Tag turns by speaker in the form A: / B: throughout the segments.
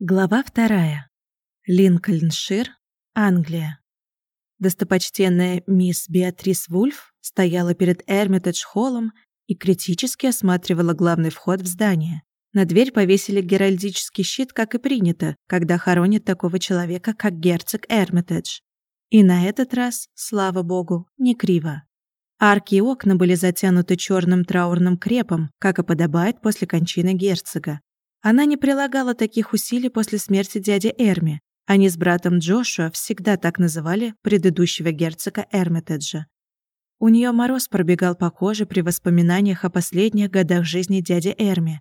A: Глава вторая. Линкольншир, Англия. Достопочтенная мисс Беатрис Вульф стояла перед Эрмитедж-холлом и критически осматривала главный вход в здание. На дверь повесили геральдический щит, как и принято, когда хоронят такого человека, как герцог Эрмитедж. И на этот раз, слава богу, не криво. Арки и окна были затянуты черным траурным крепом, как и подобает после кончины герцога. Она не прилагала таких усилий после смерти дяди Эрми. Они с братом Джошуа всегда так называли предыдущего герцога Эрмитеджа. У нее мороз пробегал по коже при воспоминаниях о последних годах жизни дяди Эрми.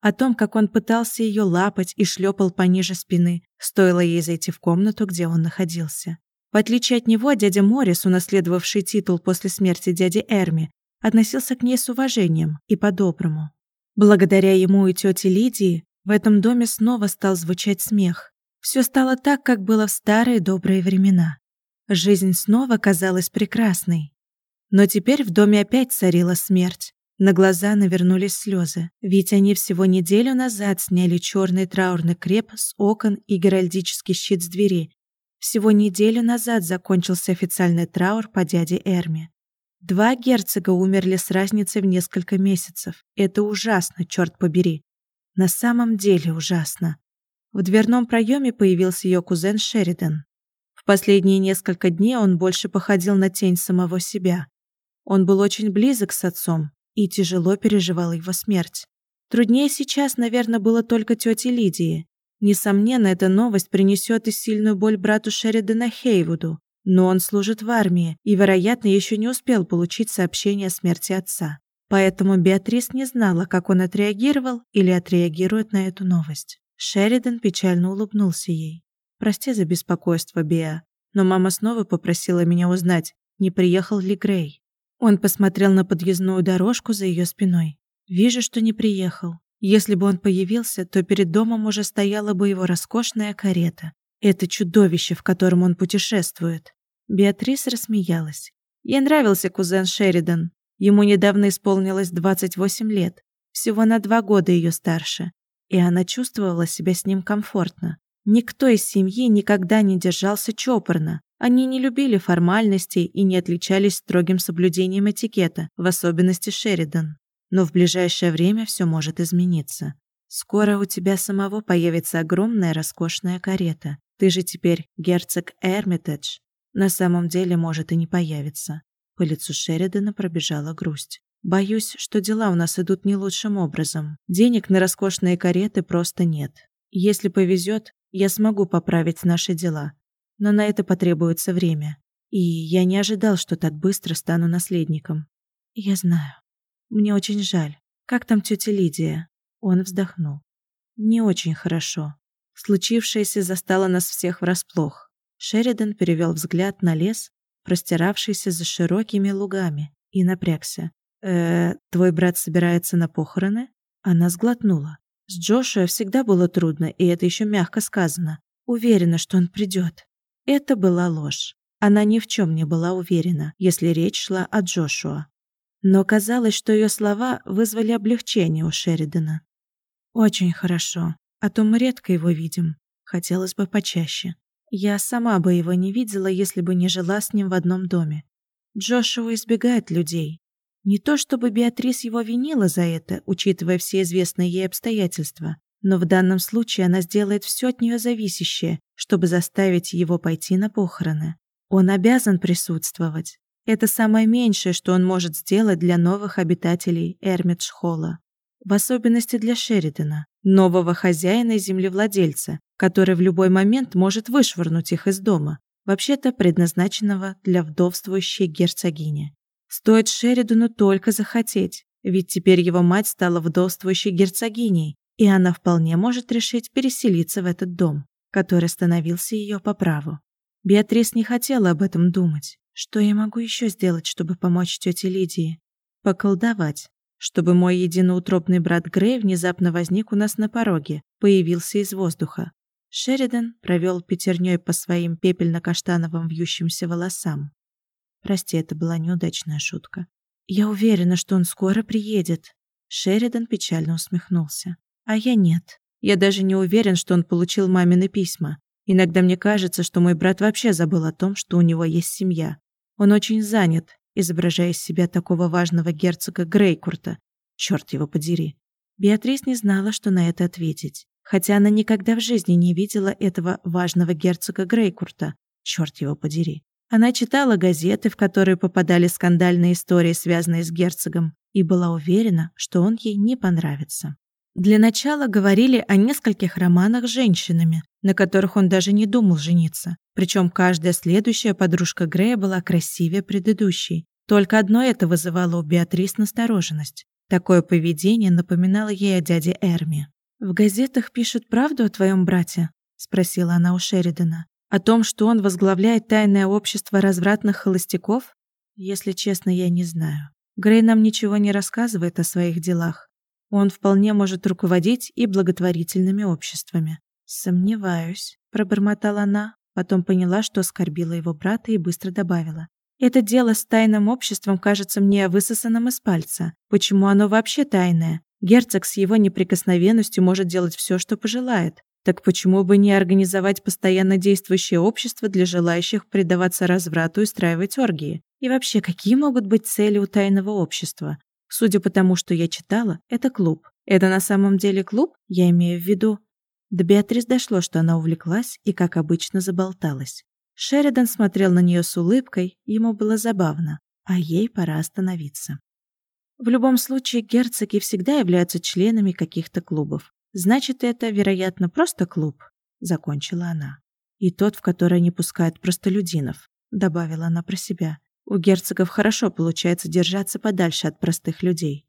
A: О том, как он пытался ее лапать и шлепал пониже спины, стоило ей зайти в комнату, где он находился. В отличие от него, дядя Моррис, унаследовавший титул после смерти дяди Эрми, относился к ней с уважением и по-доброму. Благодаря ему и тете Лидии в этом доме снова стал звучать смех. Все стало так, как было в старые добрые времена. Жизнь снова казалась прекрасной. Но теперь в доме опять царила смерть. На глаза навернулись слезы, ведь они всего неделю назад сняли черный траурный креп с окон и геральдический щит с двери. Всего неделю назад закончился официальный траур по дяде Эрме. Два герцога умерли с разницей в несколько месяцев. Это ужасно, черт побери. На самом деле ужасно. В дверном проеме появился ее кузен Шеридан. В последние несколько дней он больше походил на тень самого себя. Он был очень близок с отцом и тяжело переживал его смерть. Труднее сейчас, наверное, было только тете Лидии. Несомненно, эта новость принесет и сильную боль брату Шеридана Хейвуду, но он служит в армии и, вероятно, еще не успел получить сообщение о смерти отца. Поэтому Беатрис не знала, как он отреагировал или отреагирует на эту новость. Шеридан печально улыбнулся ей. «Прости за беспокойство, Беа, но мама снова попросила меня узнать, не приехал ли Грей». Он посмотрел на подъездную дорожку за ее спиной. «Вижу, что не приехал. Если бы он появился, то перед домом уже стояла бы его роскошная карета. Это чудовище, в котором он путешествует. Беатрис рассмеялась. Ей нравился кузен Шеридан. Ему недавно исполнилось 28 лет, всего на два года ее старше, и она чувствовала себя с ним комфортно. Никто из семьи никогда не держался чопорно. Они не любили формальностей и не отличались строгим соблюдением этикета, в особенности Шеридан. Но в ближайшее время все может измениться. Скоро у тебя самого появится огромная роскошная карета. Ты же теперь герцог Эрмитедж. На самом деле может и не появиться. По лицу Шеридана пробежала грусть. Боюсь, что дела у нас идут не лучшим образом. Денег на роскошные кареты просто нет. Если повезет, я смогу поправить наши дела. Но на это потребуется время. И я не ожидал, что так быстро стану наследником. Я знаю. Мне очень жаль. Как там тетя Лидия? Он вздохнул. Не очень хорошо. Случившееся застало нас всех врасплох. Шеридан перевел взгляд на лес, простиравшийся за широкими лугами, и напрягся. «Э, твой брат собирается на похороны?» Она сглотнула. С Джошуа всегда было трудно, и это еще мягко сказано. Уверена, что он придет. Это была ложь. Она ни в чем не была уверена, если речь шла о Джошуа. Но казалось, что ее слова вызвали облегчение у Шеридана. «Очень хорошо, а то мы редко его видим. Хотелось бы почаще». Я сама бы его не видела, если бы не жила с ним в одном доме. Джошуа избегает людей. Не то чтобы Беатрис его винила за это, учитывая все известные ей обстоятельства, но в данном случае она сделает все от нее зависящее, чтобы заставить его пойти на похороны. Он обязан присутствовать. Это самое меньшее, что он может сделать для новых обитателей Эрмитшхолла. В особенности для Шеридана, нового хозяина и землевладельца, который в любой момент может вышвырнуть их из дома, вообще-то предназначенного для вдовствующей герцогини. Стоит Шеридану только захотеть, ведь теперь его мать стала вдовствующей герцогиней, и она вполне может решить переселиться в этот дом, который становился ее по праву. Беатрис не хотела об этом думать. Что я могу еще сделать, чтобы помочь тете Лидии? Поколдовать, чтобы мой единоутробный брат Грей внезапно возник у нас на пороге, появился из воздуха, Шеридан провел пятерней по своим пепельно-каштановым вьющимся волосам. Прости, это была неудачная шутка. Я уверена, что он скоро приедет. Шеридан печально усмехнулся. А я нет. Я даже не уверен, что он получил мамины письма. Иногда мне кажется, что мой брат вообще забыл о том, что у него есть семья. Он очень занят, изображая из себя такого важного герцога Грейкурта. Черт его подери. Беатрис не знала, что на это ответить. Хотя она никогда в жизни не видела этого важного герцога Грейкурта. Черт его подери. Она читала газеты, в которые попадали скандальные истории, связанные с герцогом, и была уверена, что он ей не понравится. Для начала говорили о нескольких романах с женщинами, на которых он даже не думал жениться. Причем каждая следующая подружка Грея была красивее предыдущей. Только одно это вызывало у Беатрис настороженность. Такое поведение напоминало ей о дяде Эрме. «В газетах пишут правду о твоем брате?» – спросила она у Шеридана. «О том, что он возглавляет тайное общество развратных холостяков? Если честно, я не знаю. Грей нам ничего не рассказывает о своих делах. Он вполне может руководить и благотворительными обществами. Сомневаюсь, пробормотала она, потом поняла, что оскорбила его брата и быстро добавила: это дело с тайным обществом кажется мне высосанным из пальца. Почему оно вообще тайное? Герцог с его неприкосновенностью может делать все, что пожелает. Так почему бы не организовать постоянно действующее общество для желающих предаваться разврату и устраивать оргии? И вообще, какие могут быть цели у тайного общества? Судя по тому, что я читала, это клуб. Это на самом деле клуб? Я имею в виду... До Беатрис дошло, что она увлеклась и, как обычно, заболталась. Шеридан смотрел на нее с улыбкой, ему было забавно, а ей пора остановиться. В любом случае, герцоги всегда являются членами каких-то клубов. Значит, это, вероятно, просто клуб, закончила она. И тот, в который не пускают простолюдинов, добавила она про себя. У герцогов хорошо получается держаться подальше от простых людей.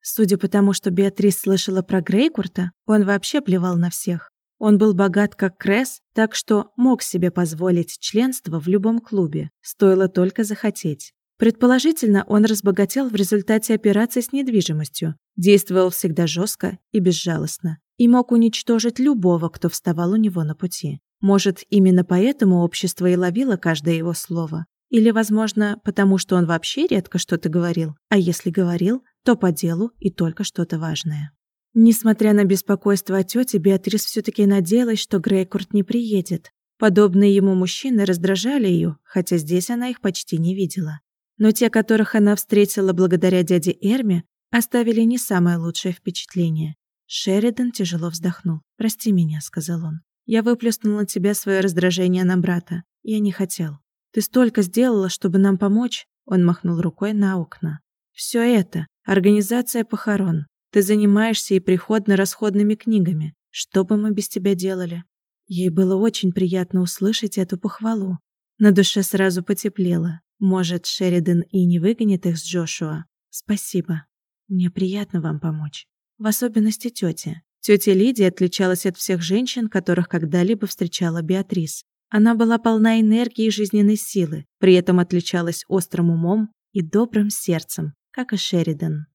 A: Судя по тому, что Беатрис слышала про Грейкурта, он вообще плевал на всех. Он был богат как Кресс, так что мог себе позволить членство в любом клубе, стоило только захотеть. Предположительно, он разбогател в результате операций с недвижимостью, действовал всегда жестко и безжалостно и мог уничтожить любого, кто вставал у него на пути. Может, именно поэтому общество и ловило каждое его слово. Или, возможно, потому что он вообще редко что-то говорил, а если говорил, то по делу и только что-то важное. Несмотря на беспокойство о тете, Беатрис все-таки надеялась, что Грейкурт не приедет. Подобные ему мужчины раздражали ее, хотя здесь она их почти не видела. Но те, которых она встретила благодаря дяде Эрме, оставили не самое лучшее впечатление. Шеридан тяжело вздохнул. «Прости меня», — сказал он. «Я выплеснул на тебя свое раздражение на брата. Я не хотел». Ты столько сделала, чтобы нам помочь, он махнул рукой на окна. Все это организация похорон. Ты занимаешься и приходно-расходными книгами. Что бы мы без тебя делали? Ей было очень приятно услышать эту похвалу. На душе сразу потеплело. Может, Шеридан и не выгонит их с Джошуа? Спасибо. Мне приятно вам помочь. В особенности тете. Тетя Лидия отличалась от всех женщин, которых когда-либо встречала Беатрис. Она была полна энергии и жизненной силы, при этом отличалась острым умом и добрым сердцем, как и Шеридан.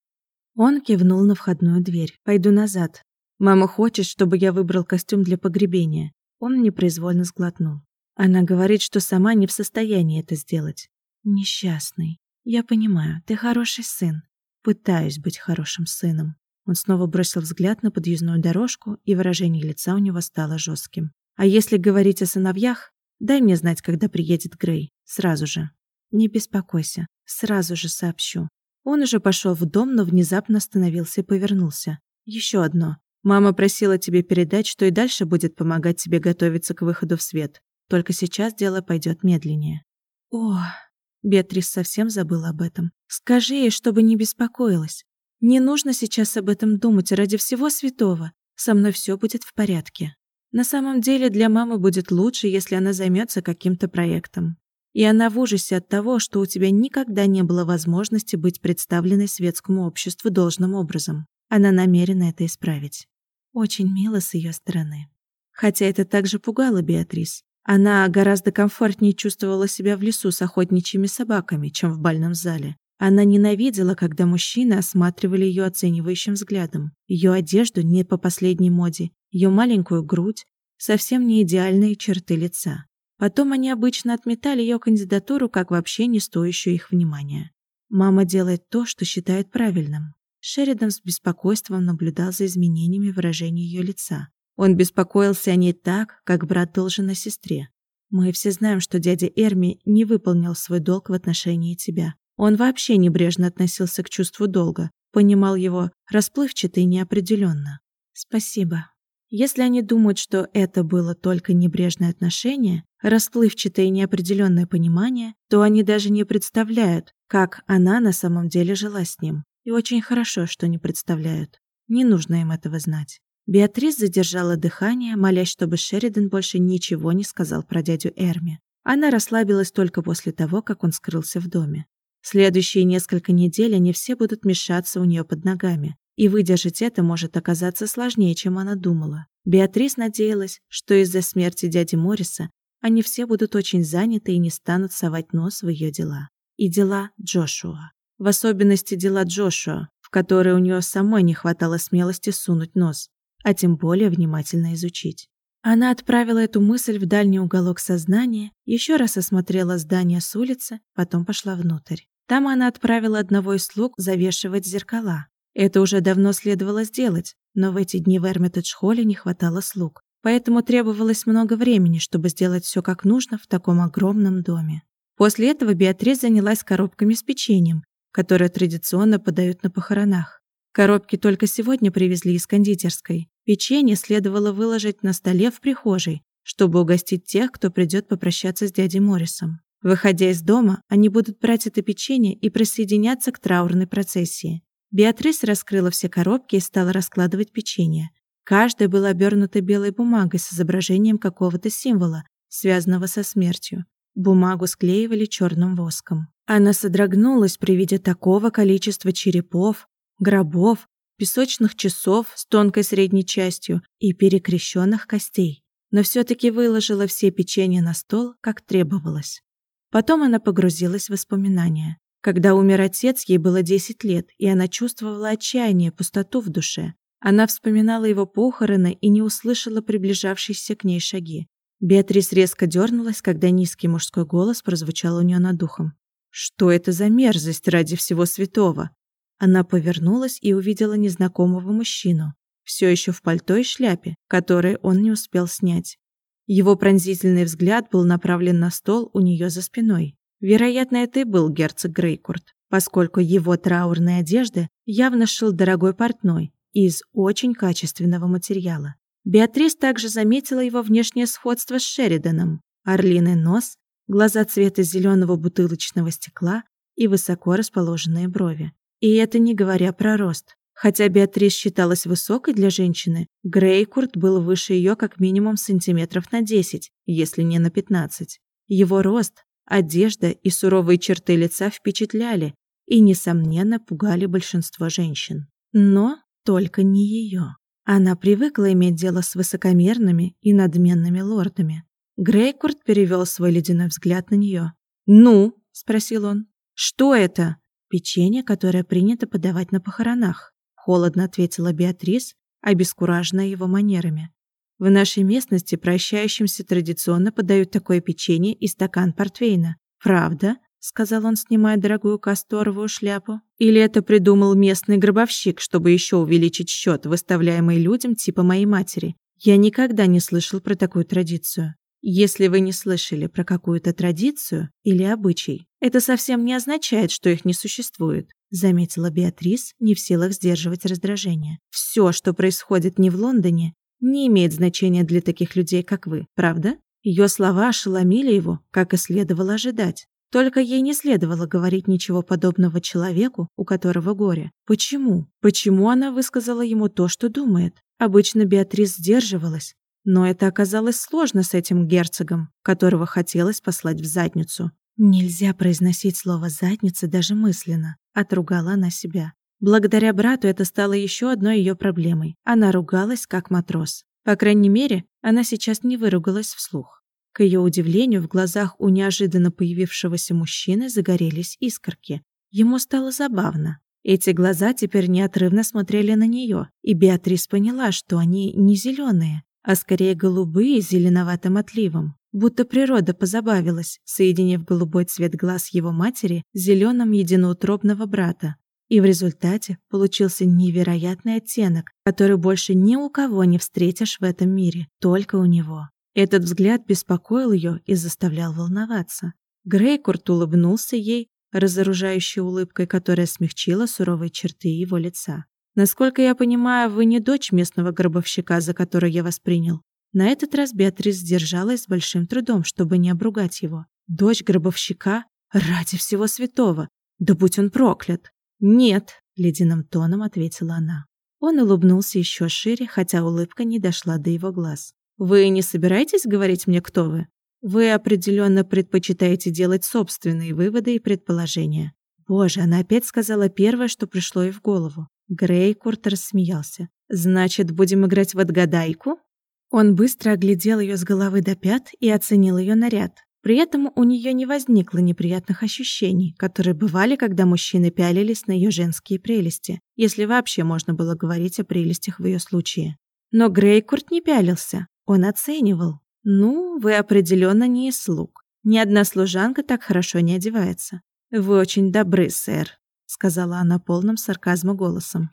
A: Он кивнул на входную дверь. «Пойду назад. Мама хочет, чтобы я выбрал костюм для погребения». Он непроизвольно сглотнул. Она говорит, что сама не в состоянии это сделать. Несчастный. Я понимаю, ты хороший сын. Пытаюсь быть хорошим сыном. Он снова бросил взгляд на подъездную дорожку, и выражение лица у него стало жестким. А если говорить о сыновьях, дай мне знать, когда приедет Грей. Сразу же. Не беспокойся. Сразу же сообщу. Он уже пошел в дом, но внезапно остановился и повернулся. Еще одно. Мама просила тебе передать, что и дальше будет помогать тебе готовиться к выходу в свет. Только сейчас дело пойдет медленнее. О, Беатрис совсем забыла об этом. Скажи ей, чтобы не беспокоилась. Не нужно сейчас об этом думать ради всего святого. Со мной все будет в порядке. На самом деле для мамы будет лучше, если она займется каким-то проектом. И она в ужасе от того, что у тебя никогда не было возможности быть представленной светскому обществу должным образом. Она намерена это исправить. Очень мило с ее стороны. Хотя это также пугало Беатрис. Она гораздо комфортнее чувствовала себя в лесу с охотничьими собаками, чем в бальном зале. Она ненавидела, когда мужчины осматривали ее оценивающим взглядом. Ее одежду не по последней моде, ее маленькую грудь, совсем не идеальные черты лица. Потом они обычно отметали ее кандидатуру как вообще не стоящую их внимания. Мама делает то, что считает правильным. Шеридан с беспокойством наблюдал за изменениями выражения ее лица. Он беспокоился о ней так, как брат должен о сестре. Мы все знаем, что дядя Эрми не выполнил свой долг в отношении тебя. Он вообще небрежно относился к чувству долга, понимал его расплывчато и неопределенно. Спасибо. Если они думают, что это было только небрежное отношение, расплывчатое и неопределенное понимание, то они даже не представляют, как она на самом деле жила с ним. И очень хорошо, что не представляют. Не нужно им этого знать. Беатрис задержала дыхание, молясь, чтобы Шеридан больше ничего не сказал про дядю Эрми. Она расслабилась только после того, как он скрылся в доме. Следующие несколько недель они все будут мешаться у нее под ногами, и выдержать это может оказаться сложнее, чем она думала. Беатрис надеялась, что из-за смерти дяди Морриса они все будут очень заняты и не станут совать нос в ее дела. И дела Джошуа. В особенности дела Джошуа, в которые у нее самой не хватало смелости сунуть нос а тем более внимательно изучить. Она отправила эту мысль в дальний уголок сознания, еще раз осмотрела здание с улицы, потом пошла внутрь. Там она отправила одного из слуг завешивать зеркала. Это уже давно следовало сделать, но в эти дни в Эрмитедж-холле не хватало слуг. Поэтому требовалось много времени, чтобы сделать все как нужно в таком огромном доме. После этого Беатрис занялась коробками с печеньем, которые традиционно подают на похоронах. Коробки только сегодня привезли из кондитерской. Печенье следовало выложить на столе в прихожей, чтобы угостить тех, кто придет попрощаться с дядей Моррисом. Выходя из дома, они будут брать это печенье и присоединяться к траурной процессии. Беатрис раскрыла все коробки и стала раскладывать печенье. Каждая была обернута белой бумагой с изображением какого-то символа, связанного со смертью. Бумагу склеивали черным воском. Она содрогнулась при виде такого количества черепов, гробов, песочных часов с тонкой средней частью и перекрещенных костей, но все-таки выложила все печенья на стол, как требовалось. Потом она погрузилась в воспоминания. Когда умер отец, ей было 10 лет, и она чувствовала отчаяние, пустоту в душе. Она вспоминала его похороны и не услышала приближавшиеся к ней шаги. Беатрис резко дернулась, когда низкий мужской голос прозвучал у нее над духом. «Что это за мерзость ради всего святого?» Она повернулась и увидела незнакомого мужчину, все еще в пальто и шляпе, которые он не успел снять. Его пронзительный взгляд был направлен на стол у нее за спиной. Вероятно, это и был герцог Грейкурт, поскольку его траурные одежды явно шил дорогой портной из очень качественного материала. Беатрис также заметила его внешнее сходство с Шериданом. Орлиный нос, глаза цвета зеленого бутылочного стекла и высоко расположенные брови. И это не говоря про рост. Хотя Беатрис считалась высокой для женщины, Грейкурт был выше ее как минимум сантиметров на 10, если не на 15. Его рост, одежда и суровые черты лица впечатляли и, несомненно, пугали большинство женщин. Но только не ее. Она привыкла иметь дело с высокомерными и надменными лордами. Грейкурт перевел свой ледяной взгляд на нее. «Ну?» – спросил он. «Что это?» «Печенье, которое принято подавать на похоронах», — холодно ответила Беатрис, обескураженная его манерами. «В нашей местности прощающимся традиционно подают такое печенье и стакан портвейна. Правда?» — сказал он, снимая дорогую касторовую шляпу. «Или это придумал местный гробовщик, чтобы еще увеличить счет, выставляемый людям типа моей матери? Я никогда не слышал про такую традицию. Если вы не слышали про какую-то традицию или обычай, это совсем не означает, что их не существует, заметила Беатрис, не в силах сдерживать раздражение. Все, что происходит не в Лондоне, не имеет значения для таких людей, как вы, правда? Ее слова ошеломили его, как и следовало ожидать. Только ей не следовало говорить ничего подобного человеку, у которого горе. Почему? Почему она высказала ему то, что думает? Обычно Беатрис сдерживалась, но это оказалось сложно с этим герцогом, которого хотелось послать в задницу. Нельзя произносить слово «задница» даже мысленно, отругала она себя. Благодаря брату это стало еще одной ее проблемой. Она ругалась как матрос. По крайней мере, она сейчас не выругалась вслух. К ее удивлению, в глазах у неожиданно появившегося мужчины загорелись искорки. Ему стало забавно. Эти глаза теперь неотрывно смотрели на нее, и Беатрис поняла, что они не зеленые, а скорее голубые с зеленоватым отливом. Будто природа позабавилась, соединив голубой цвет глаз его матери с зеленым единоутробного брата. И в результате получился невероятный оттенок, который больше ни у кого не встретишь в этом мире, только у него. Этот взгляд беспокоил ее и заставлял волноваться. Грейкурт улыбнулся ей, разоружающей улыбкой, которая смягчила суровые черты его лица. «Насколько я понимаю, вы не дочь местного гробовщика, за которую я вас принял». На этот раз Беатрис сдержалась с большим трудом, чтобы не обругать его. «Дочь гробовщика? Ради всего святого! Да будь он проклят!» «Нет», — ледяным тоном ответила она. Он улыбнулся еще шире, хотя улыбка не дошла до его глаз. «Вы не собираетесь говорить мне, кто вы? Вы определенно предпочитаете делать собственные выводы и предположения». Боже, она опять сказала первое, что пришло ей в голову. Грей Курт рассмеялся. «Значит, будем играть в отгадайку?» Он быстро оглядел ее с головы до пят и оценил ее наряд. При этом у нее не возникло неприятных ощущений, которые бывали, когда мужчины пялились на ее женские прелести, если вообще можно было говорить о прелестях в ее случае. Но Грейкурт не пялился, он оценивал. «Ну, вы определенно не из слуг. Ни одна служанка так хорошо не одевается. Вы очень добры, сэр», — сказала она полным сарказма голосом.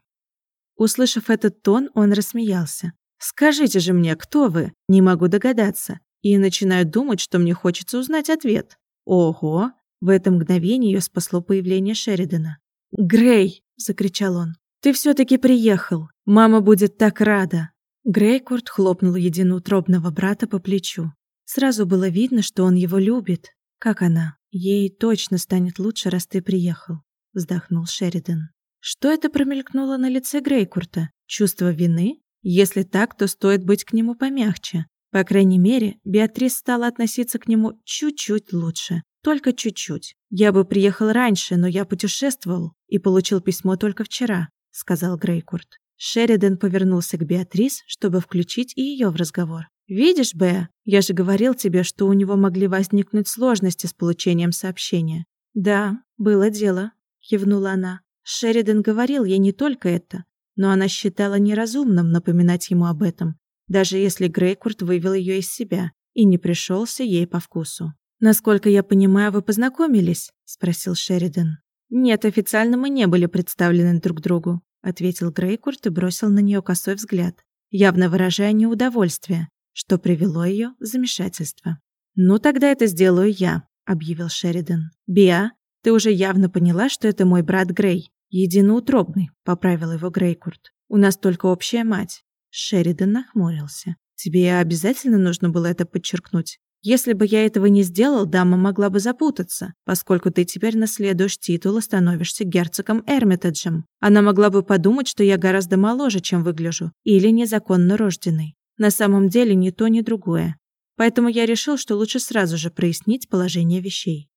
A: Услышав этот тон, он рассмеялся. «Скажите же мне, кто вы? Не могу догадаться и начинаю думать, что мне хочется узнать ответ. Ого! В это мгновение ее спасло появление Шеридана. «Грей!» – закричал он. «Ты все-таки приехал! Мама будет так рада!» Грейкурт хлопнул единоутробного брата по плечу. Сразу было видно, что он его любит. «Как она? Ей точно станет лучше, раз ты приехал», – вздохнул Шеридан. Что это промелькнуло на лице Грейкурта? Чувство вины? Если так, то стоит быть к нему помягче. По крайней мере, Беатрис стала относиться к нему чуть-чуть лучше. Только чуть-чуть. Я бы приехал раньше, но я путешествовал и получил письмо только вчера, сказал Грейкурт. Шеридан повернулся к Беатрис, чтобы включить и ее в разговор. «Видишь, Беа, я же говорил тебе, что у него могли возникнуть сложности с получением сообщения». «Да, было дело», — кивнула она. Шеридан говорил ей не только это, но она считала неразумным напоминать ему об этом, даже если Грейкурт вывел ее из себя и не пришелся ей по вкусу. «Насколько я понимаю, вы познакомились?» – спросил Шеридан. «Нет, официально мы не были представлены друг другу», – ответил Грейкурт и бросил на нее косой взгляд, явно выражая неудовольствие, что привело ее в замешательство. «Ну, тогда это сделаю я», – объявил Шеридан. «Биа, ты уже явно поняла, что это мой брат Грей. Единоутробный», – поправил его Грейкурт. «У нас только общая мать. Шеридан нахмурился. «Тебе обязательно нужно было это подчеркнуть? Если бы я этого не сделал, дама могла бы запутаться, поскольку ты теперь наследуешь титул и становишься герцогом Эрмитеджем. Она могла бы подумать, что я гораздо моложе, чем выгляжу, или незаконно рожденный. На самом деле ни то, ни другое. Поэтому я решил, что лучше сразу же прояснить положение вещей.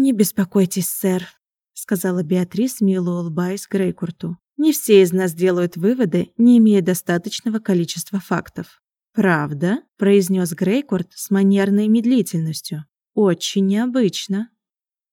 A: «Не беспокойтесь, сэр», — сказала Беатрис, мило улыбаясь Грейкурту. Не все из нас делают выводы, не имея достаточного количества фактов. «Правда?» – произнес Грейкорд с манерной медлительностью. «Очень необычно.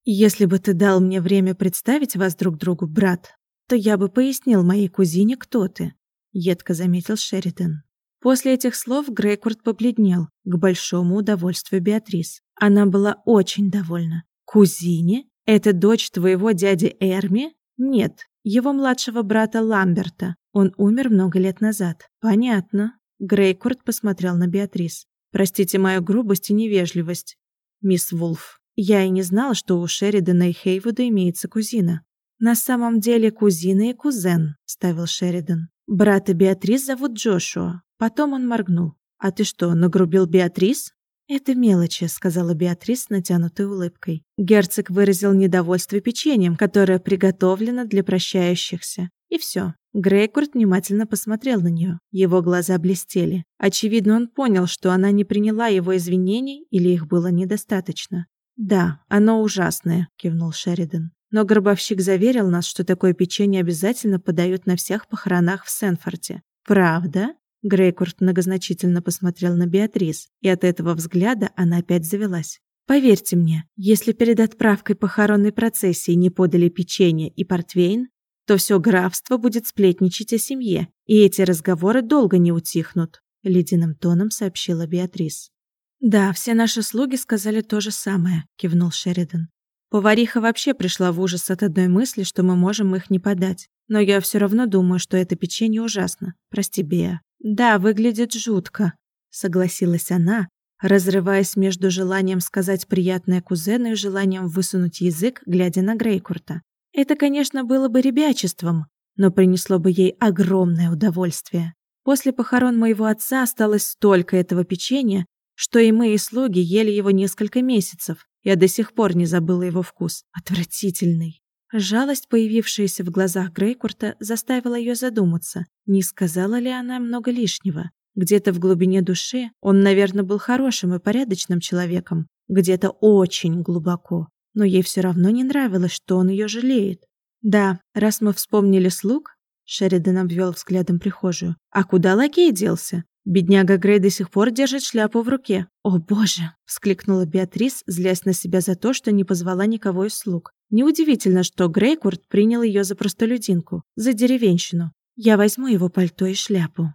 A: Если бы ты дал мне время представить вас друг другу, брат, то я бы пояснил моей кузине, кто ты», – едко заметил Шеридан. После этих слов Грейкорд побледнел, к большому удовольствию Беатрис. Она была очень довольна. «Кузине? Это дочь твоего дяди Эрми? Нет, его младшего брата Ламберта. Он умер много лет назад. Понятно. Грейкорд посмотрел на Беатрис. Простите мою грубость и невежливость, мисс Вулф. Я и не знала, что у Шеридана и Хейвуда имеется кузина. На самом деле кузина и кузен, ставил Шеридан. Брата Беатрис зовут Джошуа. Потом он моргнул. А ты что, нагрубил Беатрис? «Это мелочи», — сказала Беатрис с натянутой улыбкой. Герцог выразил недовольство печеньем, которое приготовлено для прощающихся. И все. Грейкурт внимательно посмотрел на нее. Его глаза блестели. Очевидно, он понял, что она не приняла его извинений или их было недостаточно. «Да, оно ужасное», — кивнул Шеридан. «Но гробовщик заверил нас, что такое печенье обязательно подают на всех похоронах в Сенфорте. Правда?» Грейкурт многозначительно посмотрел на Беатрис, и от этого взгляда она опять завелась. «Поверьте мне, если перед отправкой похоронной процессии не подали печенье и портвейн, то все графство будет сплетничать о семье, и эти разговоры долго не утихнут», — ледяным тоном сообщила Беатрис. «Да, все наши слуги сказали то же самое», — кивнул Шеридан. Повариха вообще пришла в ужас от одной мысли, что мы можем их не подать. Но я все равно думаю, что это печенье ужасно. Прости, Беа. Да, выглядит жутко, согласилась она, разрываясь между желанием сказать приятное кузену и желанием высунуть язык, глядя на Грейкурта. Это, конечно, было бы ребячеством, но принесло бы ей огромное удовольствие. После похорон моего отца осталось столько этого печенья, что и мы, и слуги ели его несколько месяцев. Я до сих пор не забыла его вкус. Отвратительный. Жалость, появившаяся в глазах Грейкурта, заставила ее задуматься, не сказала ли она много лишнего. Где-то в глубине души он, наверное, был хорошим и порядочным человеком, где-то очень глубоко. Но ей все равно не нравилось, что он ее жалеет. Да, раз мы вспомнили слуг, Шеридан обвел взглядом прихожую. А куда лакей делся? Бедняга Грей до сих пор держит шляпу в руке. «О, боже!» – вскликнула Беатрис, злясь на себя за то, что не позвала никого из слуг. Неудивительно, что Грейкурт принял ее за простолюдинку, за деревенщину. «Я возьму его пальто и шляпу».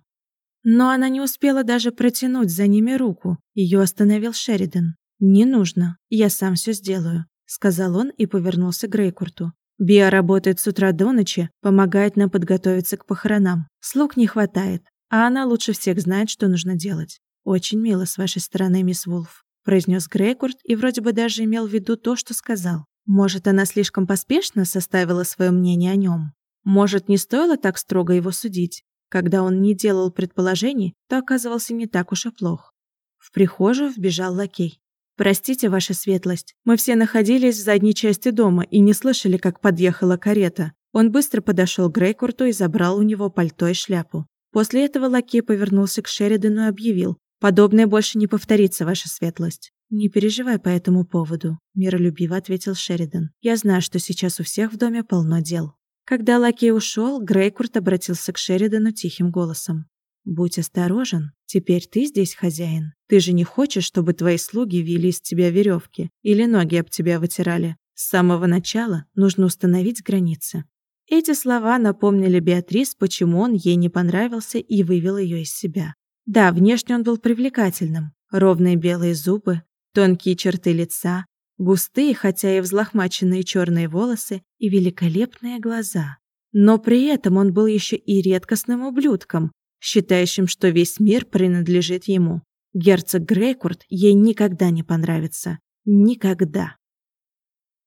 A: Но она не успела даже протянуть за ними руку. Ее остановил Шеридан. «Не нужно, я сам все сделаю», – сказал он и повернулся к Грейкурту. Биа работает с утра до ночи, помогает нам подготовиться к похоронам. Слуг не хватает, а она лучше всех знает, что нужно делать. Очень мило с вашей стороны, мисс Вулф, произнес Грейкурт и вроде бы даже имел в виду то, что сказал. Может, она слишком поспешно составила свое мнение о нем? Может, не стоило так строго его судить? Когда он не делал предположений, то оказывался не так уж и плох. В прихожую вбежал лакей. «Простите, ваша светлость, мы все находились в задней части дома и не слышали, как подъехала карета». Он быстро подошел к Грейкурту и забрал у него пальто и шляпу. После этого лакей повернулся к Шеридану и объявил. «Подобное больше не повторится, ваша светлость». «Не переживай по этому поводу», – миролюбиво ответил Шеридан. «Я знаю, что сейчас у всех в доме полно дел». Когда лакей ушел, Грейкурт обратился к Шеридану тихим голосом. «Будь осторожен. Теперь ты здесь хозяин. Ты же не хочешь, чтобы твои слуги вели из тебя веревки или ноги об тебя вытирали. С самого начала нужно установить границы». Эти слова напомнили Беатрис, почему он ей не понравился и вывел ее из себя. Да, внешне он был привлекательным. Ровные белые зубы, тонкие черты лица, густые, хотя и взлохмаченные черные волосы и великолепные глаза. Но при этом он был еще и редкостным ублюдком, считающим, что весь мир принадлежит ему. Герцог Грейкурт ей никогда не понравится. Никогда.